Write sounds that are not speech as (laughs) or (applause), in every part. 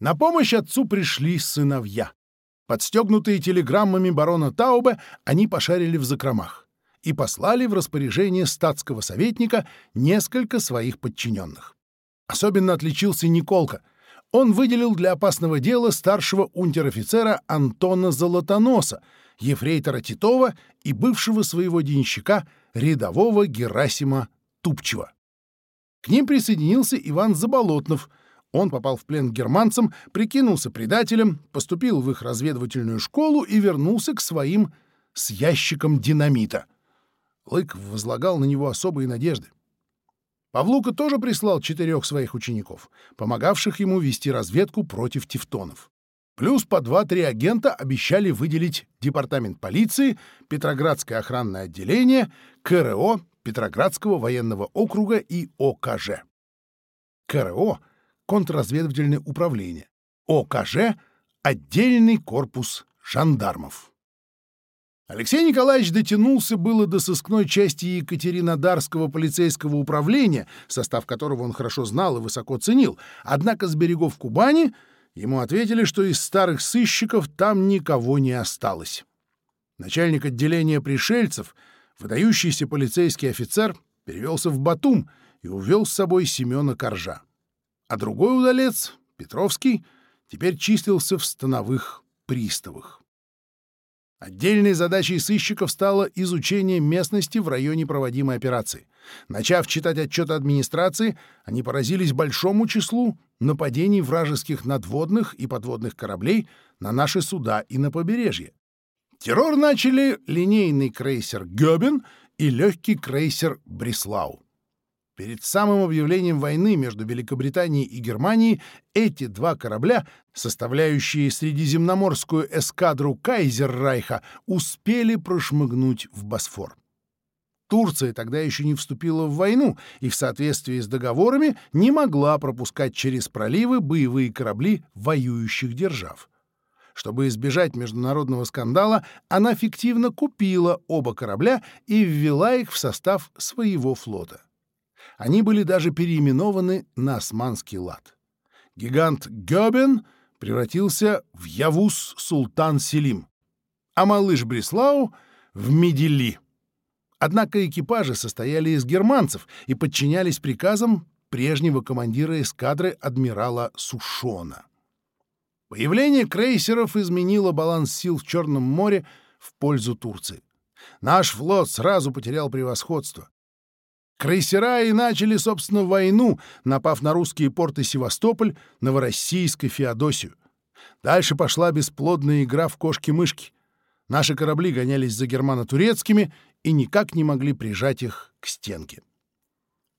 На помощь отцу пришли сыновья. Подстегнутые телеграммами барона Таубе, они пошарили в закромах и послали в распоряжение статского советника несколько своих подчиненных. Особенно отличился Николка. Он выделил для опасного дела старшего унтер-офицера Антона Золотоноса, ефрейтора Титова и бывшего своего денщика рядового Герасима Тупчева. К ним присоединился Иван Заболотнов — Он попал в плен к германцам, прикинулся предателем, поступил в их разведывательную школу и вернулся к своим с ящиком динамита. Лыков возлагал на него особые надежды. Павлука тоже прислал четырех своих учеников, помогавших ему вести разведку против тевтонов. Плюс по два-три агента обещали выделить Департамент полиции, Петроградское охранное отделение, КРО Петроградского военного округа и ОКЖ. КРО — Контрразведывательное управление ОКЖ отдельный корпус жандармов. Алексей Николаевич дотянулся было до сыскной части Екатеринодарского полицейского управления, состав которого он хорошо знал и высоко ценил, однако с берегов Кубани ему ответили, что из старых сыщиков там никого не осталось. Начальник отделения пришельцев, выдающийся полицейский офицер, перевелся в Батум и увел с собой Семена Коржа. А другой удалец Петровский теперь چیسل в становых приставах. отдельной задачей сыщиков стало изучение местности в районе проводимой операции. Начав читать отчет администрации, они поразились большому числу нападений вражеских надводных и подводных кораблей на наши суда и на побережье. Террор начали линейный крейсер «Гёбен» и легкий крейсер «Бреслау». Перед самым объявлением войны между Великобританией и Германией эти два корабля, составляющие средиземноморскую эскадру Кайзеррайха, успели прошмыгнуть в Босфор. Турция тогда еще не вступила в войну и в соответствии с договорами не могла пропускать через проливы боевые корабли воюющих держав. Чтобы избежать международного скандала, она фиктивно купила оба корабля и ввела их в состав своего флота. Они были даже переименованы на османский лад. Гигант Гёбен превратился в Явус Султан Селим, а малыш Бреслау — в Медели. Однако экипажи состояли из германцев и подчинялись приказам прежнего командира эскадры адмирала Сушона. Появление крейсеров изменило баланс сил в Черном море в пользу Турции. Наш флот сразу потерял превосходство. Крейсера и начали, собственно, войну, напав на русские порты Севастополь, Новороссийск и Феодосию. Дальше пошла бесплодная игра в кошки-мышки. Наши корабли гонялись за германо-турецкими и никак не могли прижать их к стенке.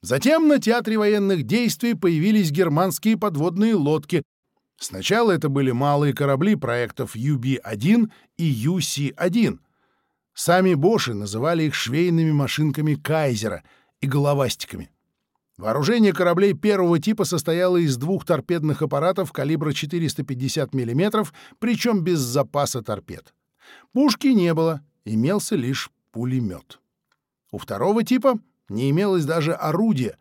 Затем на театре военных действий появились германские подводные лодки. Сначала это были малые корабли проектов UB-1 и UC-1. Сами Боши называли их швейными машинками «Кайзера», и головастиками. Вооружение кораблей первого типа состояло из двух торпедных аппаратов калибра 450 мм, причем без запаса торпед. Пушки не было, имелся лишь пулемет. У второго типа не имелось даже орудия.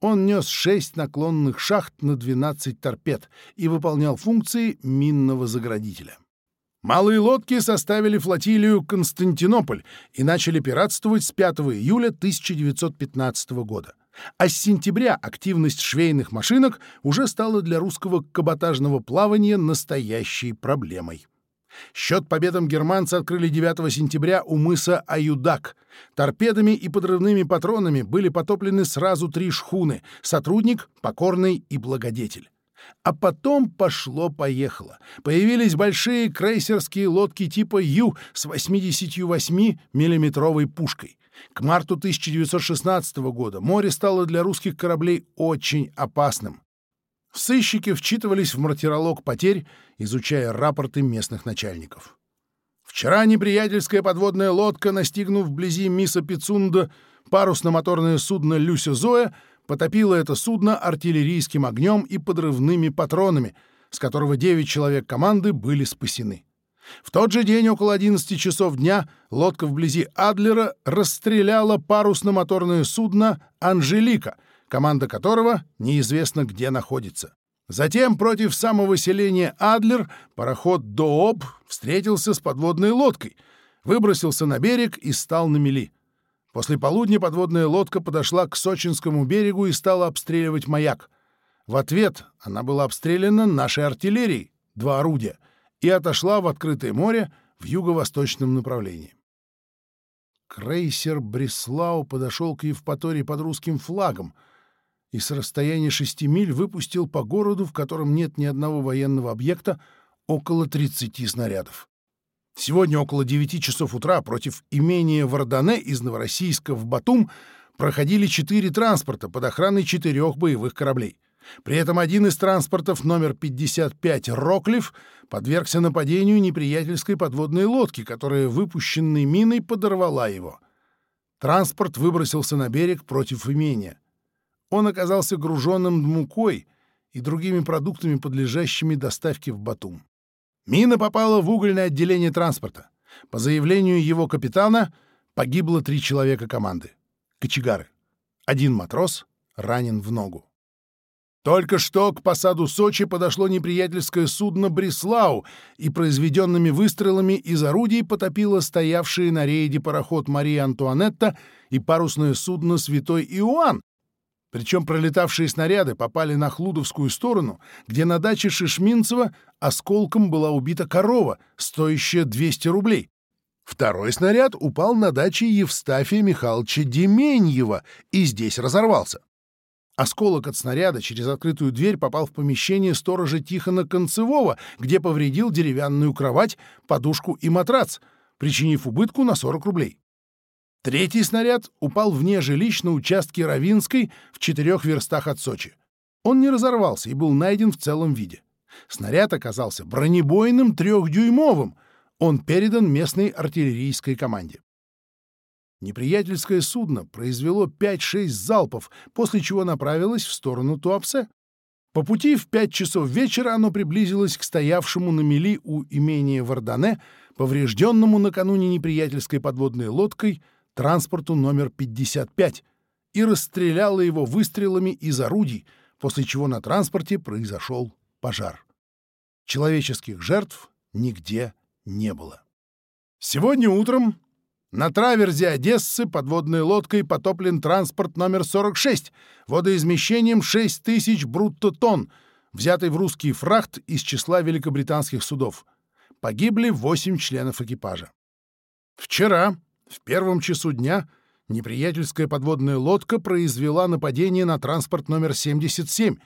Он нес шесть наклонных шахт на 12 торпед и выполнял функции минного заградителя. Малые лодки составили флотилию Константинополь и начали пиратствовать с 5 июля 1915 года. А с сентября активность швейных машинок уже стала для русского каботажного плавания настоящей проблемой. Счет победам германцы открыли 9 сентября у мыса Аюдак. Торпедами и подрывными патронами были потоплены сразу три шхуны — «Сотрудник», «Покорный» и «Благодетель». А потом пошло-поехало. Появились большие крейсерские лодки типа Ю с 88 миллиметровой пушкой. К марту 1916 года море стало для русских кораблей очень опасным. Сыщики вчитывались в мартиролог потерь, изучая рапорты местных начальников. Вчера неприятельская подводная лодка, настигнув вблизи миса Пицунда парусно-моторное судно «Люся Зоя», потопило это судно артиллерийским огнем и подрывными патронами, с которого 9 человек команды были спасены. В тот же день около 11 часов дня лодка вблизи Адлера расстреляла парусно-моторное судно «Анжелика», команда которого неизвестно где находится. Затем против самого селения Адлер пароход «Дооб» встретился с подводной лодкой, выбросился на берег и стал на мели — После полудня подводная лодка подошла к Сочинскому берегу и стала обстреливать маяк. В ответ она была обстреляна нашей артиллерией, два орудия, и отошла в открытое море в юго-восточном направлении. Крейсер Бреслау подошел к Евпатории под русским флагом и с расстояния шести миль выпустил по городу, в котором нет ни одного военного объекта, около 30 снарядов. Сегодня около 9 часов утра против имения Вардане из Новороссийска в Батум проходили четыре транспорта под охраной четырех боевых кораблей. При этом один из транспортов, номер 55 «Роклиф», подвергся нападению неприятельской подводной лодки, которая выпущенной миной подорвала его. Транспорт выбросился на берег против имения. Он оказался груженным мукой и другими продуктами, подлежащими доставке в Батум. Мина попала в угольное отделение транспорта. По заявлению его капитана погибло три человека команды. Кочегары. Один матрос ранен в ногу. Только что к посаду Сочи подошло неприятельское судно «Бреслау» и произведенными выстрелами из орудий потопило стоявшие на рейде пароход Мария Антуанетта и парусное судно «Святой Иоанн», причем пролетавшие снаряды попали на Хлудовскую сторону, где на даче Шишминцева осколком была убита корова, стоящая 200 рублей. Второй снаряд упал на даче Евстафия Михайловича Деменьева и здесь разорвался. Осколок от снаряда через открытую дверь попал в помещение сторожа Тихона Концевого, где повредил деревянную кровать, подушку и матрац, причинив убытку на 40 рублей. Третий снаряд упал вне жилищ на участке Равинской в четырех верстах от Сочи. Он не разорвался и был найден в целом виде. Снаряд оказался бронебойным трехдюймовым. Он передан местной артиллерийской команде. Неприятельское судно произвело 5-6 залпов, после чего направилось в сторону Туапсе. По пути в 5 часов вечера оно приблизилось к стоявшему на мели у имения Вардане, поврежденному накануне неприятельской подводной лодкой, транспорту номер 55 и расстреляла его выстрелами из орудий, после чего на транспорте произошел пожар. Человеческих жертв нигде не было. Сегодня утром на траверзе Одессы подводной лодкой потоплен транспорт номер 46 водоизмещением 6000 брутто-тонн, взятый в русский фрахт из числа великобританских судов. Погибли 8 членов экипажа. Вчера в первом часу дня неприятельская подводная лодка произвела нападение на транспорт номер 77,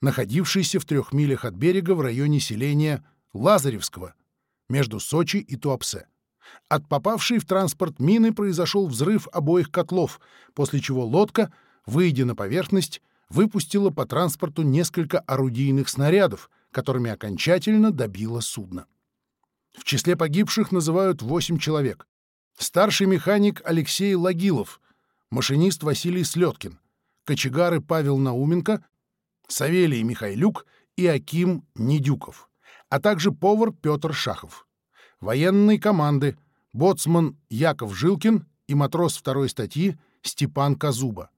находившийся в трех милях от берега в районе селения Лазаревского, между Сочи и Туапсе. От попавшей в транспорт мины произошел взрыв обоих котлов, после чего лодка, выйдя на поверхность, выпустила по транспорту несколько орудийных снарядов, которыми окончательно добила судно. В числе погибших называют 8 человек старший механик Алексей Лагилов, машинист Василий Слеткин, кочегары Павел Науменко, Савелий Михайлюк и Аким Недюков, а также повар Петр Шахов. Военные команды боцман Яков Жилкин и матрос второй статьи Степан Казуба.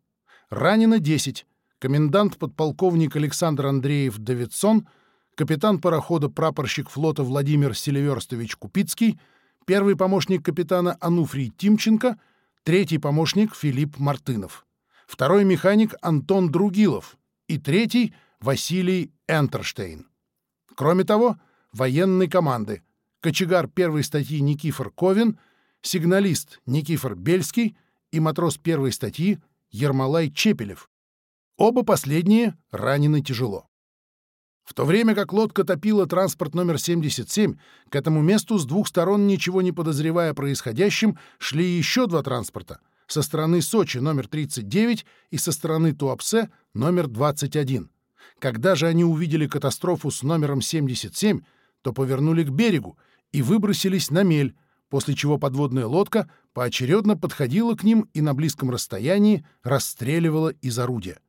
Ранено 10, комендант-подполковник Александр Андреев Давидсон, капитан парохода-прапорщик флота Владимир Селиверстович Купицкий — первый помощник капитана Ануфрий Тимченко, третий помощник Филипп Мартынов, второй механик Антон Другилов и третий Василий Энтерштейн. Кроме того, военной команды кочегар первой статьи Никифор Ковин, сигналист Никифор Бельский и матрос первой статьи Ермолай Чепелев. Оба последние ранены тяжело. В то время как лодка топила транспорт номер 77, к этому месту с двух сторон, ничего не подозревая о происходящем, шли еще два транспорта — со стороны Сочи номер 39 и со стороны Туапсе номер 21. Когда же они увидели катастрофу с номером 77, то повернули к берегу и выбросились на мель, после чего подводная лодка поочередно подходила к ним и на близком расстоянии расстреливала из орудия.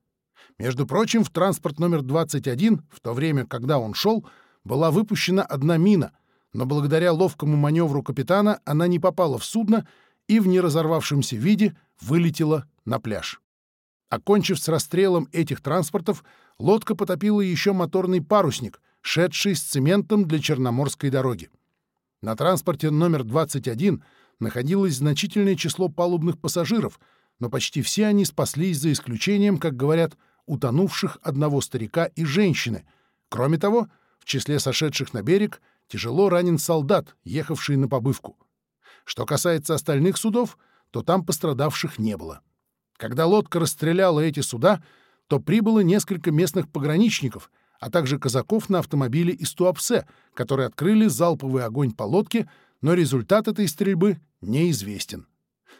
Между прочим, в транспорт номер 21, в то время, когда он шел, была выпущена одна мина, но благодаря ловкому маневру капитана она не попала в судно и в неразорвавшемся виде вылетела на пляж. Окончив с расстрелом этих транспортов, лодка потопила еще моторный парусник, шедший с цементом для Черноморской дороги. На транспорте номер 21 находилось значительное число палубных пассажиров, но почти все они спаслись за исключением, как говорят, утонувших одного старика и женщины. Кроме того, в числе сошедших на берег тяжело ранен солдат, ехавший на побывку. Что касается остальных судов, то там пострадавших не было. Когда лодка расстреляла эти суда, то прибыло несколько местных пограничников, а также казаков на автомобиле из Туапсе, которые открыли залповый огонь по лодке, но результат этой стрельбы неизвестен.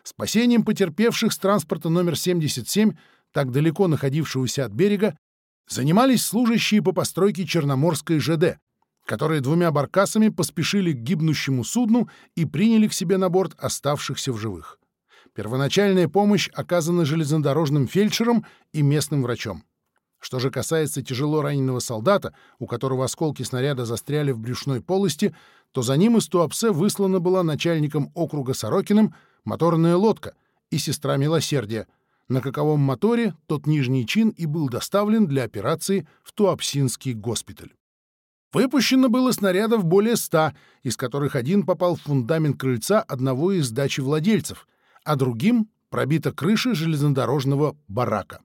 Спасением потерпевших с транспорта номер 77 так далеко находившегося от берега, занимались служащие по постройке Черноморской ЖД, которые двумя баркасами поспешили к гибнущему судну и приняли к себе на борт оставшихся в живых. Первоначальная помощь оказана железнодорожным фельдшером и местным врачом. Что же касается тяжело раненого солдата, у которого осколки снаряда застряли в брюшной полости, то за ним из Туапсе выслана была начальником округа Сорокиным моторная лодка и сестра милосердия — На каковом моторе тот нижний чин и был доставлен для операции в Туапсинский госпиталь. Выпущено было снарядов более ста, из которых один попал в фундамент крыльца одного из дачи владельцев — а другим пробита крыша железнодорожного барака.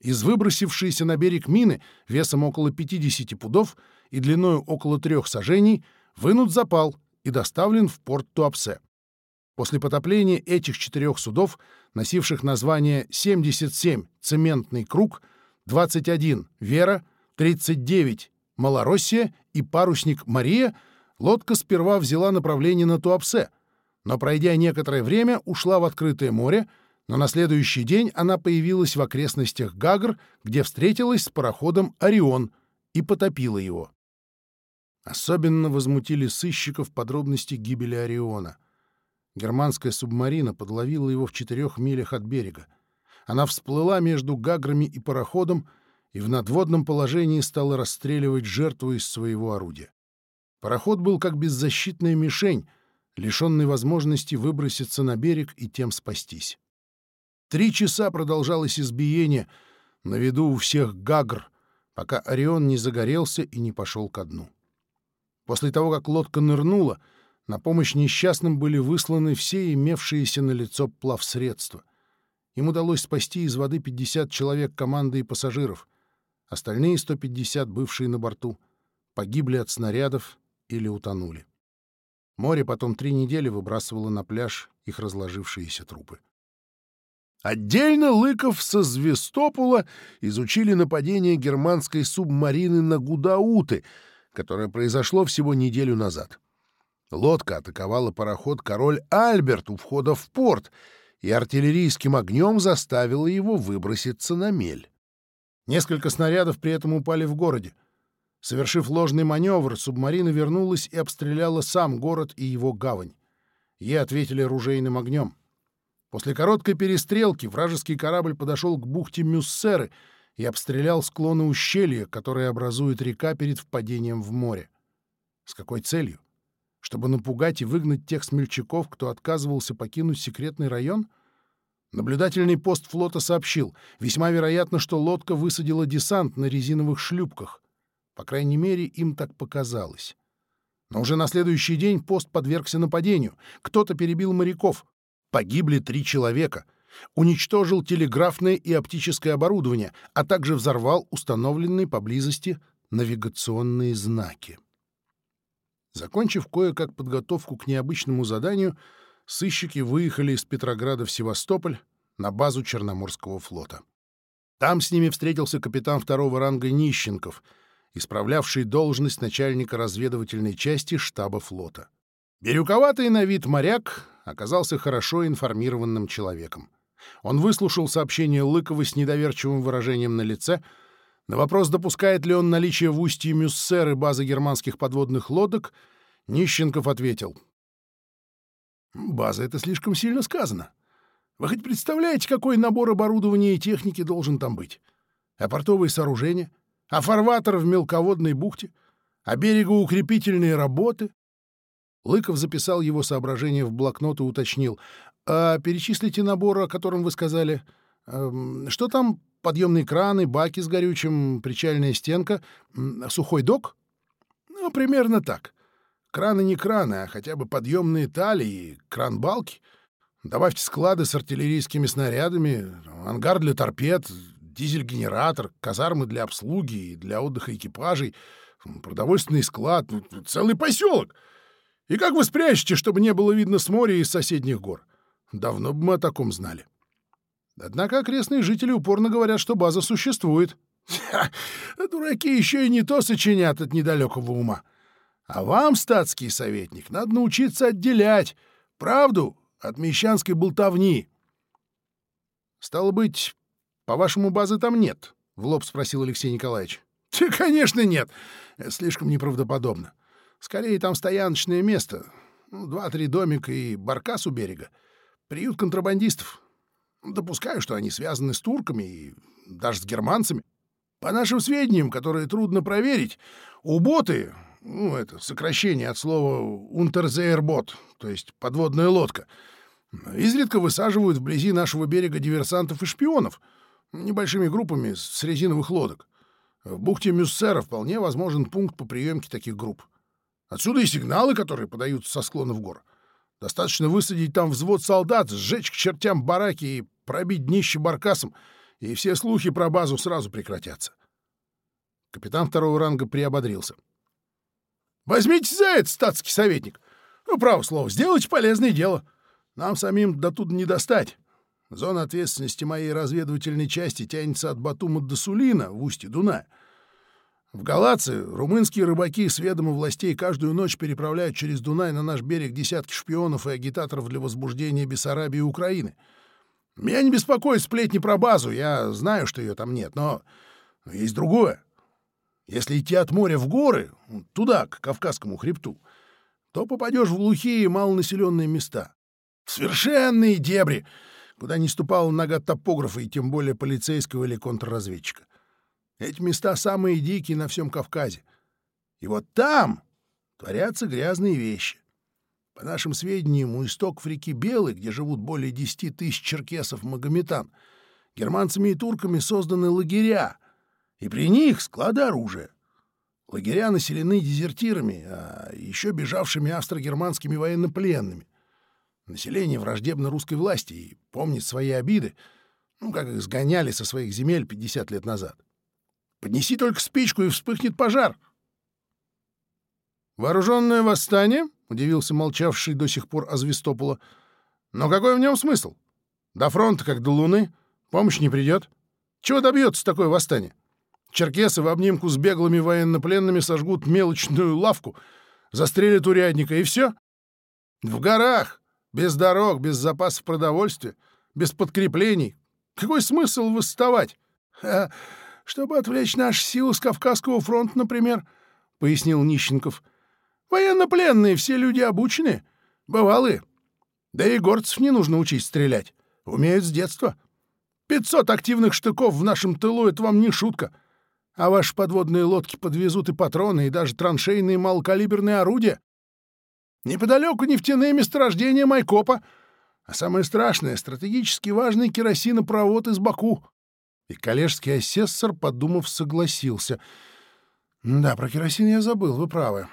Из выбросившейся на берег мины весом около 50 пудов и длиною около трех сажений вынут запал и доставлен в порт Туапсе. После потопления этих четырех судов, носивших название 77 «Цементный круг», 21 «Вера», 39 «Малороссия» и парусник «Мария», лодка сперва взяла направление на Туапсе — но, пройдя некоторое время, ушла в открытое море, но на следующий день она появилась в окрестностях Гагр, где встретилась с пароходом «Орион» и потопила его. Особенно возмутили сыщиков подробности гибели Ориона. Германская субмарина подловила его в четырех милях от берега. Она всплыла между гаграми и пароходом и в надводном положении стала расстреливать жертву из своего орудия. Пароход был как беззащитная мишень, лишенный возможности выброситься на берег и тем спастись. Три часа продолжалось избиение на виду у всех гагр, пока Орион не загорелся и не пошел ко дну. После того, как лодка нырнула — на помощь несчастным были высланы все имевшиеся на лицо плавсредства. Им удалось спасти из воды 50 человек команды и пассажиров. Остальные 150, бывшие на борту, погибли от снарядов или утонули. Море потом три недели выбрасывало на пляж их разложившиеся трупы. Отдельно Лыков со Звестопула изучили нападение германской субмарины на Гудауты, которое произошло всего неделю назад. Лодка атаковала пароход «Король Альберт» у входа в порт и артиллерийским огнем заставила его выброситься на мель. Несколько снарядов при этом упали в городе. Совершив ложный маневр, субмарина вернулась и обстреляла сам город и его гавань. Ей ответили ружейным огнем. После короткой перестрелки вражеский корабль подошел к бухте Мюссеры и обстрелял склоны ущелья, которые образует река перед впадением в море. С какой целью? чтобы напугать и выгнать тех смельчаков, кто отказывался покинуть секретный район? Наблюдательный пост флота сообщил, весьма вероятно, что лодка высадила десант на резиновых шлюпках. По крайней мере, им так показалось. Но уже на следующий день пост подвергся нападению. Кто-то перебил моряков. Погибли три человека. Уничтожил телеграфное и оптическое оборудование, а также взорвал установленные поблизости навигационные знаки. Закончив кое-как подготовку к необычному заданию, сыщики выехали из Петрограда в Севастополь на базу Черноморского флота. Там с ними встретился капитан второго ранга Нищенков, исправлявший должность начальника разведывательной части штаба флота. Бирюковатый на вид моряк оказался хорошо информированным человеком. Он выслушал сообщение Лыкова с недоверчивым выражением на лице — На вопрос, допускает ли он наличие в устье Мюссеры базы германских подводных лодок, Нищенков ответил. «База — это слишком сильно сказано. Вы хоть представляете, какой набор оборудования и техники должен там быть? А портовые сооружения — а фарватер в мелководной бухте, а берегоукрепительные работы. Лыков записал его соображения в блокнот и уточнил. «А перечислите набор, о котором вы сказали. Эм, что там? Подъемные краны, баки с горючим, причальная стенка, сухой док? Ну, примерно так. Краны не краны, а хотя бы подъемные талии, кран-балки. Добавьте склады с артиллерийскими снарядами, ангар для торпед, дизель-генератор, казармы для обслуги и для отдыха экипажей, продовольственный склад, ну, целый поселок. И как вы спрячете, чтобы не было видно с моря и соседних гор? Давно бы мы о таком знали. Однако окрестные жители упорно говорят, что база существует. (laughs) Дураки еще и не то сочинят от недалекого ума. А вам, статский советник, надо научиться отделять правду от мещанской болтовни. — Стало быть, по-вашему, базы там нет? — в лоб спросил Алексей Николаевич. — Да, конечно, нет. Это слишком неправдоподобно. Скорее, там стояночное место. Ну, Два-три домика и баркас у берега. Приют контрабандистов. Допускаю, что они связаны с турками и даже с германцами. По нашим сведениям, которые трудно проверить, уботы, ну, это сокращение от слова «унтерзеербот», то есть подводная лодка, изредка высаживают вблизи нашего берега Достаточно высадить там взвод солдат, сжечь к чертям бараки и пробить днище баркасом, и все слухи про базу сразу прекратятся. Капитан второго ранга приободрился. «Возьмите за это, статский советник! Ну, право слово, сделайте полезное дело. Нам самим до туда не достать. Зона ответственности моей разведывательной части тянется от Батума до Сулина в устье Дуная. В Галации румынские рыбаки сведомо властей каждую ночь переправляют через Дунай на наш берег десятки шпионов и агитаторов для возбуждения Бессарабии и Украины. Меня не беспокоит сплетни про базу, я знаю, что ее там нет, но есть другое. Если идти от моря в горы, туда, к Кавказскому хребту, то попадешь в глухие малонаселенные места. В совершенные дебри, куда не ступала нога топографа и тем более полицейского или контрразведчика. Эти места самые дикие на всем Кавказе. И вот там творятся грязные вещи. По нашим сведениям, у истоков реки Белой, где живут более 10 тысяч черкесов-магометан, германцами и турками созданы лагеря, и при них склады оружия. Лагеря населены дезертирами, а еще бежавшими австро-германскими военнопленными. Население враждебно русской власти и помнит свои обиды, ну, как их сгоняли со своих земель 50 лет назад. Поднеси только спичку, и вспыхнет пожар. «Вооруженное восстание?» — удивился молчавший до сих пор Азвистопола. «Но какой в нем смысл? До фронта, как до Луны, помощь не придет. Чего добьется такое восстание? Черкесы в обнимку с беглыми военнопленными сожгут мелочную лавку, застрелят урядника, и все? В горах, без дорог, без запасов продовольствия, без подкреплений. Какой смысл восставать? Ха -ха чтобы отвлечь наш силы с Кавказского фронта, например, — пояснил Нищенков. — Военнопленные все люди обучены, бывалые. Да и горцев не нужно учить стрелять. Умеют с детства. Пятьсот активных штыков в нашем тылу — это вам не шутка. А ваши подводные лодки подвезут и патроны, и даже траншейные малокалиберные орудия. Неподалеку нефтяные месторождения Майкопа, а самое страшное — стратегически важный керосинопровод из Баку. И коллежский асессор, подумав, согласился. «Да, про керосин я забыл, вы правы.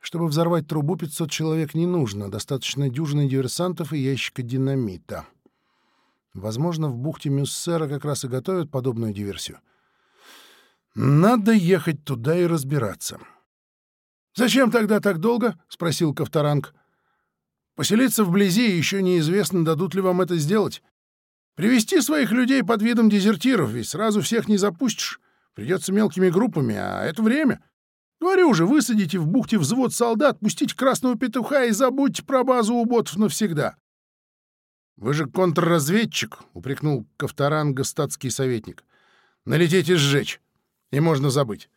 Чтобы взорвать трубу, 500 человек не нужно. Достаточно дюжины диверсантов и ящика динамита. Возможно, в бухте Мюссера как раз и готовят подобную диверсию. Надо ехать туда и разбираться». «Зачем тогда так долго?» — спросил Ковторанг. «Поселиться вблизи еще неизвестно, дадут ли вам это сделать. Привести своих людей под видом дезертиров, ведь сразу всех не запустишь. Придется мелкими группами, а это время. Говорю уже, высадите в бухте взвод солдат, пустите красного петуха и забудьте про базу у ботов навсегда. — Вы же контрразведчик, — упрекнул Ковторанга статский советник. — Налетите сжечь. И можно забыть.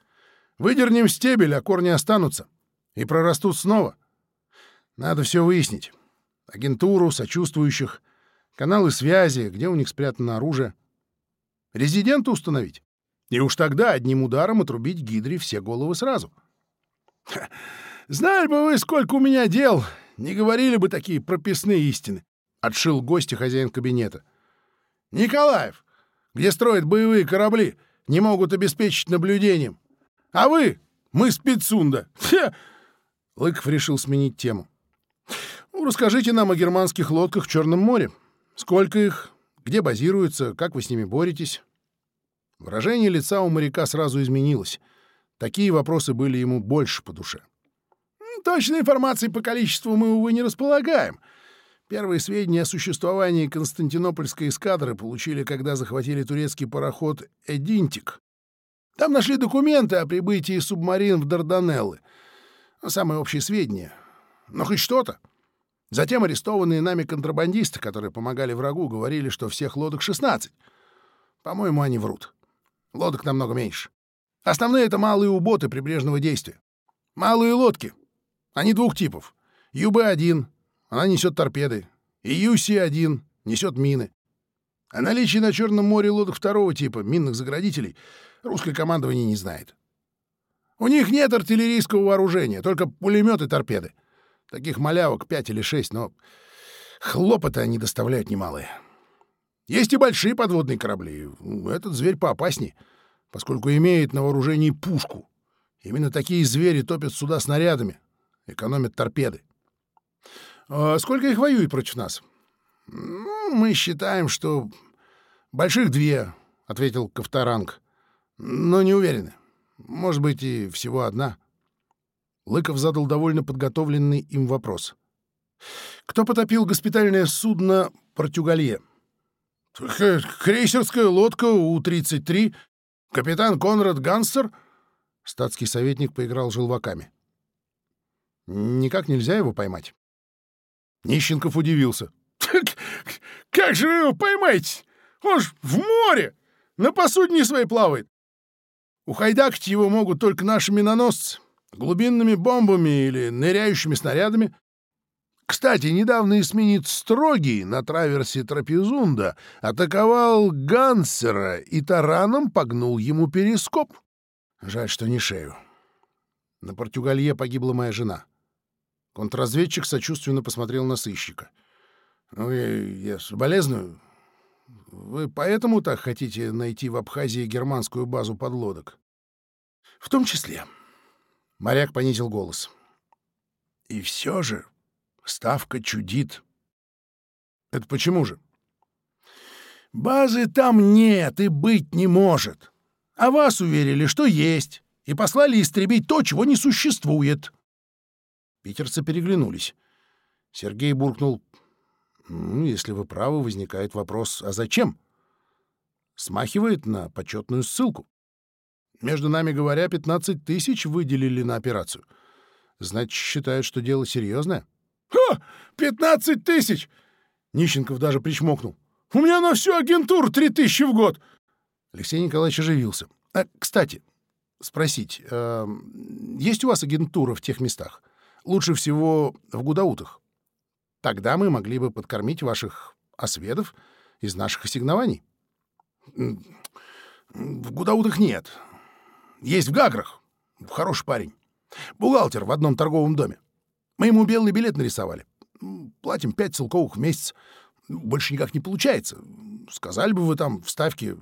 Выдернем стебель, а корни останутся. И прорастут снова. Надо все выяснить. Агентуру, сочувствующих, каналы связи, где у них спрятано оружие. Резидента установить. И уж тогда одним ударом отрубить Гидре все головы сразу. — Знали бы вы, сколько у меня дел, не говорили бы такие прописные истины, — отшил гостя хозяин кабинета. — Николаев, где строят боевые корабли, не могут обеспечить наблюдением. А вы, мы спецунда. Лыков решил сменить тему. Ну, — Расскажите нам о германских лодках в Черном море. — Сколько их? Где базируются? Как вы с ними боретесь? Выражение лица у моряка сразу изменилось. Такие вопросы были ему больше по душе. Точной информации по количеству мы, увы, не располагаем. Первые сведения о существовании Константинопольской эскадры получили, когда захватили турецкий пароход «Эдинтик». Там нашли документы о прибытии субмарин в Дарданеллы. Самые общие сведения. Но хоть что-то. Затем арестованные нами контрабандисты, которые помогали врагу, говорили, что всех лодок 16. По-моему, они врут. Лодок намного меньше. Основные — это малые уботы прибрежного действия. Малые лодки. Они двух типов. ЮБ-1 — она несет торпеды. И ЮСИ — несет мины. О наличии на Черном море лодок второго типа, минных заградителей, русское командование не знает. У них нет артиллерийского вооружения, только пулеметы-торпеды. Таких малявок пять или шесть, но хлопоты они доставляют немалые. Есть и большие подводные корабли. Этот зверь поопасней, поскольку имеет на вооружении пушку. Именно такие звери топят суда снарядами, экономят торпеды. А сколько их воюет против нас? Ну, мы считаем, что больших две, — ответил Ковторанг. Но не уверены. Может быть, и всего одна. Лыков задал довольно подготовленный им вопрос. Кто потопил госпитальное судно «Португалье»? Крейсерская лодка У-33, капитан Конрад Ганстер. Статский советник поиграл желваками. Никак нельзя его поймать. Нищенков удивился. «Как же вы его поймаете? Он ж в море! На посудине своей плавает! Ухайдакать его глубинными бомбами или ныряющими снарядами. Кстати, недавно эсминец Строгий на траверсе Трапезунда атаковал Гансера и тараном погнул ему перископ. Жаль, что не шею. На Португалье погибла моя жена. Контрразведчик сочувственно посмотрел на сыщика. «Ну, я, я соболезную. Вы поэтому так хотите найти в Абхазии германскую базу подлодок?» «В том числе», Моряк понизил голос. «И все же ставка чудит». «Это почему же?» «Базы там нет и быть не может. А вас уверили, что есть, и послали истребить то, чего не существует». Питерцы переглянулись. Сергей буркнул. «Ну, если вы правы, возникает вопрос, а зачем?» Смахивает на почетную ссылку. Между нами говоря, 15 тысяч выделили на операцию. Значит, считают, что дело серьезное? Ха! 15 тысяч! Нищенков даже причмокнул. У меня на всю агентуру 3 тысячи в год! Алексей Николаевич оживился. А, кстати, спросить, э, есть у вас агентура в тех местах? Лучше всего в Гудаутах. Тогда мы могли бы подкормить ваших осведов из наших ассигнований. В Гудаутах нет. Есть в Гаграх. Хороший парень. Бухгалтер в одном торговом доме. Мы ему белый билет нарисовали. Платим пять целковых в месяц. Больше никак не получается. Сказали бы вы там в ставке,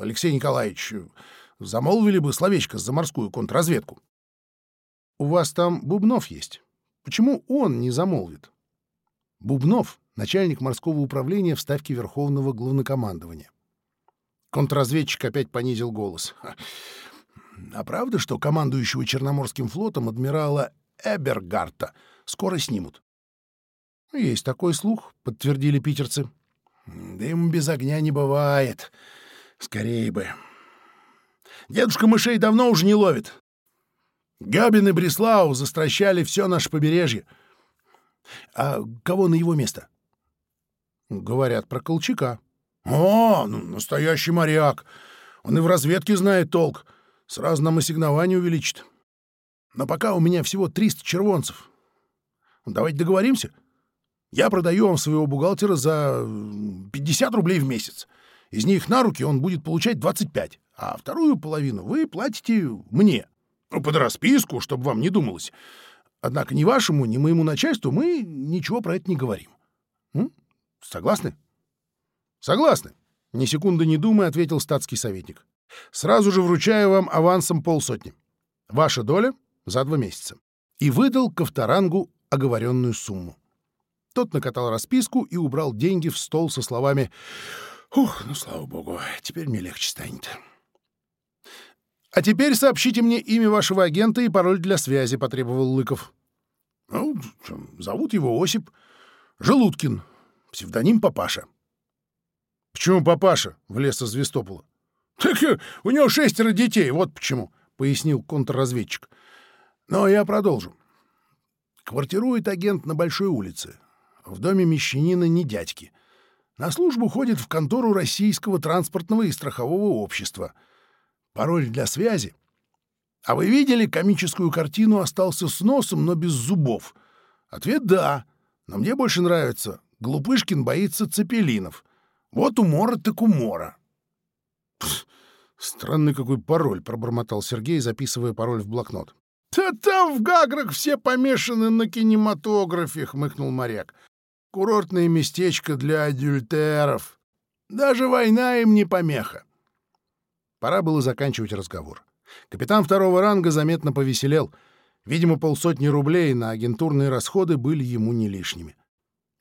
Алексей Николаевич, замолвили бы словечко за морскую контрразведку. У вас там Бубнов есть. Почему он не замолвит? Бубнов — начальник морского управления в ставке А правда, что командующего Черноморским флотом адмирала Эбергарта скоро снимут? Есть такой слух, подтвердили питерцы. Дым без огня не бывает. Скорее бы. Дедушка мышей давно уже не ловит. Габин и Бреслау застращали все наше побережье. А кого на его место? Говорят про Колчака. О, ну, настоящий моряк. Он и в разведке знает толк. Сразу нам и сигнование увеличит. Но пока у меня всего 300 червонцев. Давайте договоримся. Я продаю вам своего бухгалтера за 50 рублей в месяц. Из них на руки он будет получать 25, а вторую половину вы платите мне. Ну, под расписку, чтобы вам не думалось. Однако ни вашему, ни моему начальству мы ничего про это не говорим. М? Согласны? Согласны. Ни секунды не думая, ответил статский советник. Сразу же вручаю вам авансом полсотни. Ваша доля за два месяца. И выдал Ковторангу оговоренную сумму. Тот накатал расписку и убрал деньги в стол со словами «Ух, ну слава богу, теперь мне легче станет». «А теперь сообщите мне имя вашего агента и пароль для связи», — потребовал Лыков. «Ну, зовут его Осип Желудкин, псевдоним Папаша». «Почему Папаша?» — влез со Звестопола. «Так э, у него шестеро детей, вот почему», — пояснил контрразведчик. «Но я продолжу. Квартирует агент на Большой улице, в доме мещанина не дядьки. На службу ходит в контору Российского транспортного и страхового общества — Пароль для связи. А вы видели комическую картину «Остался с носом, но без зубов»? Ответ — да. Но мне больше нравится. Глупышкин боится Странный какой пароль, пробормотал Сергей, записывая пароль в блокнот. Да там в Гаграх все помешаны на кинематографе, хмыкнул моряк. Курортное местечко для адюльтеров. Даже война им не помеха. Пора было заканчивать разговор. Капитан второго ранга заметно повеселел. Видимо, полсотни рублей на агентурные расходы были ему не лишними.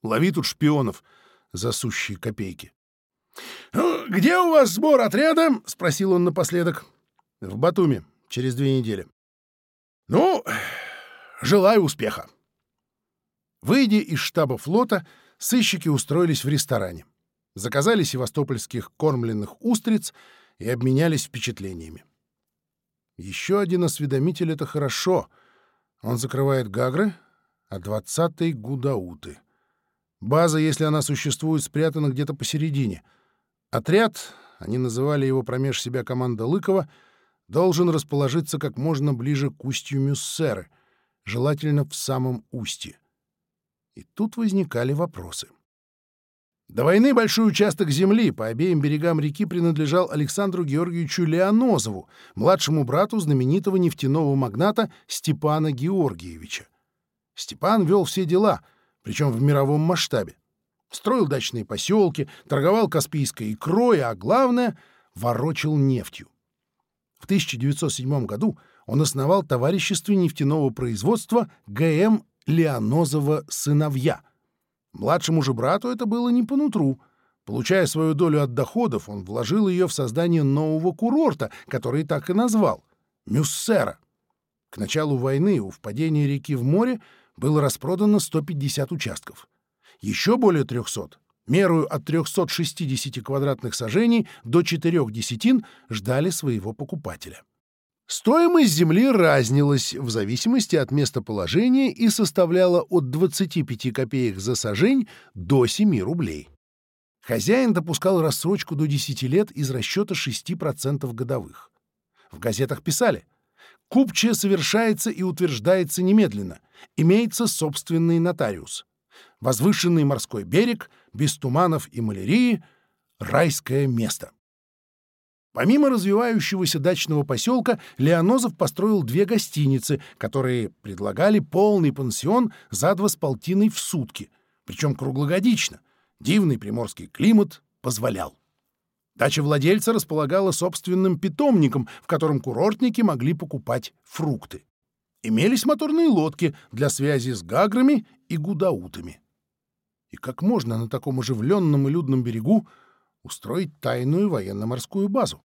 Лови тут шпионов за сущие копейки. «Э, «Где у вас сбор отряда?» — спросил он напоследок. «В Батуми, через две недели». «Ну, желаю успеха». Выйдя из штаба флота, сыщики устроились в ресторане, заказали севастопольских кормленных устриц и обменялись впечатлениями. Еще один осведомитель — это хорошо. Он закрывает гагры, а двадцатый — гудауты. База, если она существует, спрятана где-то посередине — Отряд, они называли его промеж себя команда Лыкова, должен расположиться как можно ближе к устью Мюссеры, желательно в самом устье. И тут возникали вопросы. До войны большой участок земли по обеим берегам реки принадлежал Александру Георгиевичу Леонозову, младшему брату знаменитого нефтяного магната Степана Георгиевича. Степан вел все дела, причем в мировом масштабе строил дачные поселки, торговал Каспийской икрой, а главное — ворочил нефтью. В 1907 году он основал товарищество нефтяного производства ГМ Леонозова «Сыновья». Младшему же брату это было не по нутру. Получая свою долю от доходов, он вложил ее в создание нового курорта, который так и назвал — Мюссера. К началу войны у впадения реки в море было распродано 150 участков — Еще более 300, мерую от 360 квадратных сажений до 4 десятин, ждали своего покупателя. Стоимость земли разнилась в зависимости от местоположения и составляла от 25 копеек за сажень до 7 рублей. Хозяин допускал рассрочку до 10 лет из расчета 6% годовых. В газетах писали «Купчая совершается и утверждается немедленно. Имеется собственный нотариус. возвышенный морской берег, без туманов и малярии, райское место. Помимо развивающегося дачного поселка, Леонозов построил две гостиницы, которые предлагали полный пансион за два с полтиной в сутки, причем круглогодично. Дивный приморский климат позволял. Дача владельца располагала собственным питомником, в котором курортники могли покупать фрукты. Имелись моторные лодки для связи с гаграми и гудаутами. И как можно на таком оживленном и людном берегу устроить тайную военно-морскую базу.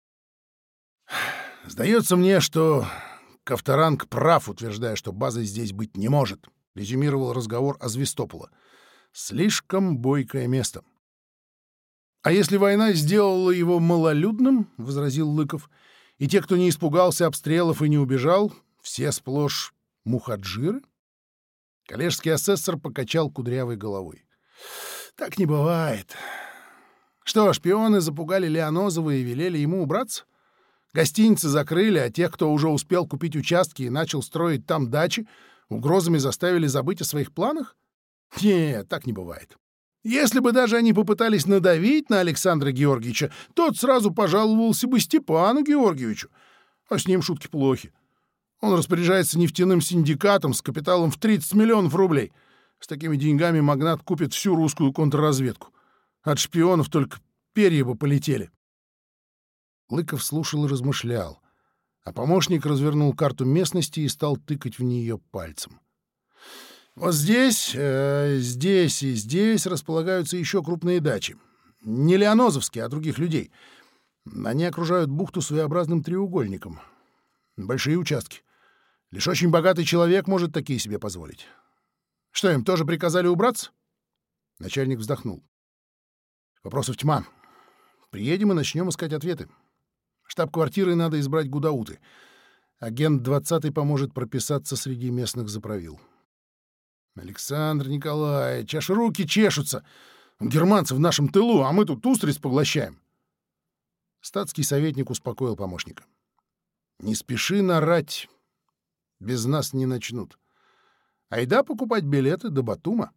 «Сдается мне, что Ковторанг прав, утверждая, что базы здесь быть не может», — резюмировал разговор о Звестопола. «Слишком бойкое место». «А если война сделала его малолюдным?» — возразил Лыков. «И те, кто не испугался обстрелов и не убежал, все сплошь мухаджиры?» Коллежский асессор покачал кудрявой головой. Так не бывает. Что ж, запугали Леонозова и велели ему убраться. Гостиницы закрыли, а тех, кто уже успел купить участки и начал строить там дачи, угрозами заставили забыть о своих планах? Нет, так не бывает. Если бы даже они попытались надавить на Александра Георгиевича, тот сразу пожаловался бы Степану Георгиевичу. А с ним шутки плохи. Он распоряжается нефтяным синдикатом с капиталом в 30 миллионов рублей. С такими деньгами магнат купит всю русскую контрразведку. От шпионов только перья бы полетели. Лыков слушал и размышлял, а помощник развернул карту местности и стал тыкать в нее пальцем. Вот здесь, э, здесь и здесь располагаются еще крупные дачи. Не леонозовские, а других людей. Они окружают бухту своеобразным треугольником. Большие участки. Лишь очень богатый человек может такие себе позволить. Что им тоже приказали убраться? Начальник вздохнул. Вопросов тьма. Приедем и начнем искать ответы. Штаб-квартиры надо избрать Гудауты. Агент 20 поможет прописаться среди местных заправил. Александр Николаевич, аж руки чешутся. Германцы в нашем тылу, а мы тут устриц поглощаем. Статский советник успокоил помощника. Не спеши нарать. Без нас не начнут. Айда покупать билеты до Батума.